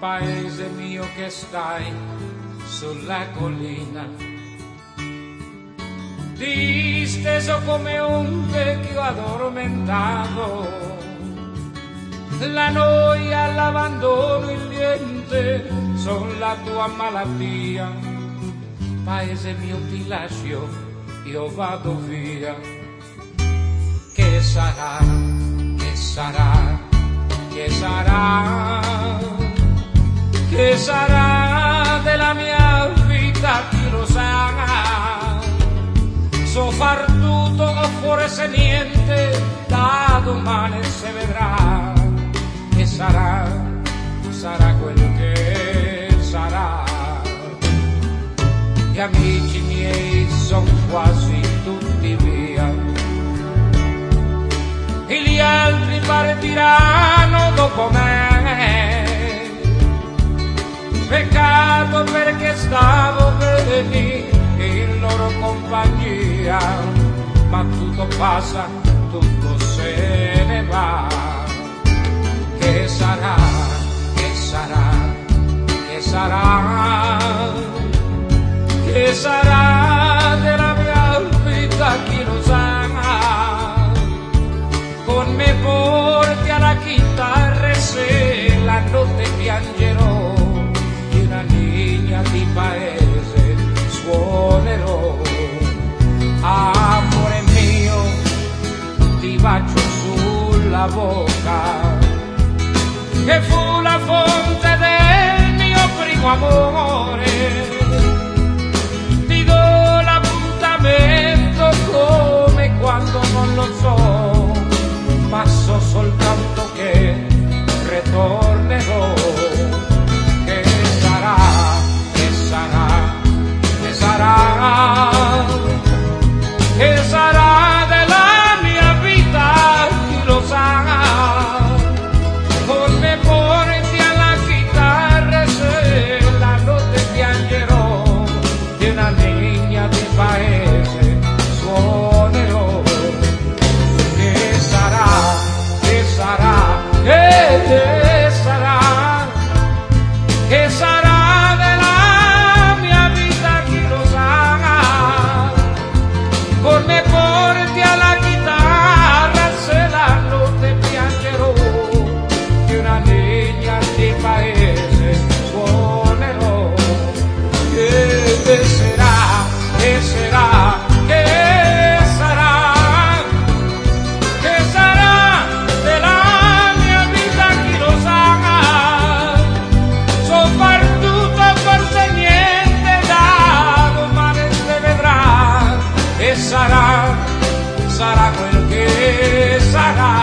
paese mio che stai sulla collina, disteso come un vecchio addormentato. La noia, l'abbandono, il niente sono la tua malattia. Paese mio ti lascio, io vado via. Che sarà, se niente, da domani si vedrà. Che sarà, sarà quello che sarà. Gli amici miei sono quasi tutti via e gli altri partiranno dopo me. Peccato perché stavo bene in loro compagnia, ma tutto passa, tutto se ne va. Che sarà, che sarà, che sarà, che fu la fonte del mio primo amore. Ti do l'appuntamento come quando non lo so, ma so soltanto che ritornerò. Che sarà, che sarà, che sarà, che sarà. regresará.